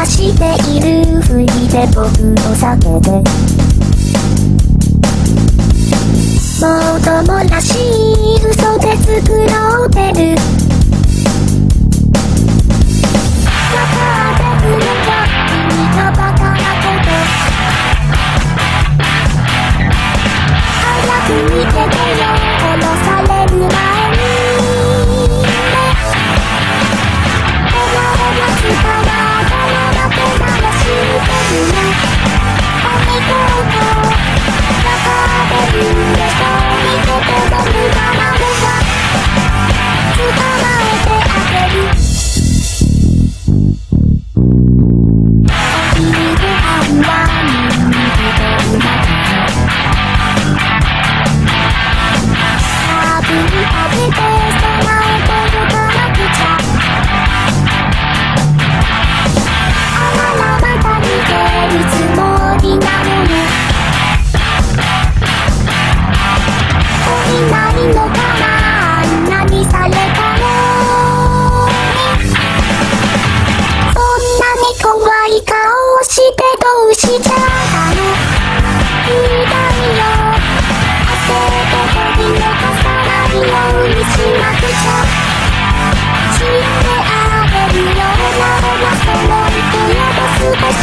さしているふりで僕を避けて。もう友らしい嘘で作ろうてる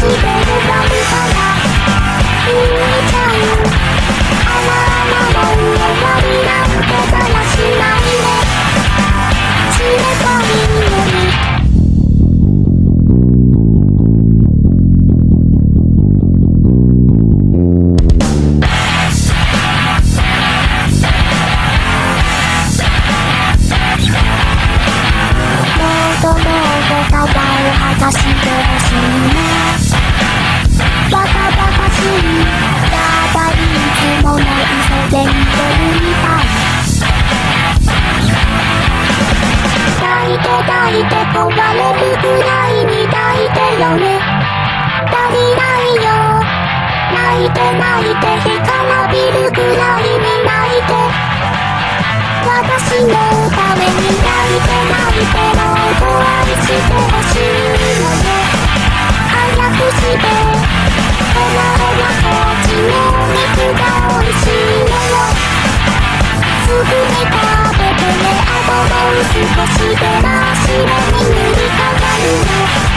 Goodbye. いたいて壊れるくらいに抱いてよね。足りないよ。泣いて泣いて干からびるくらいに泣いて。私のために泣いて泣いてもう愛してほしいのね。早くしてお前はこっちの肉が美味しいのよ。少しでも後ろに塗りかかるの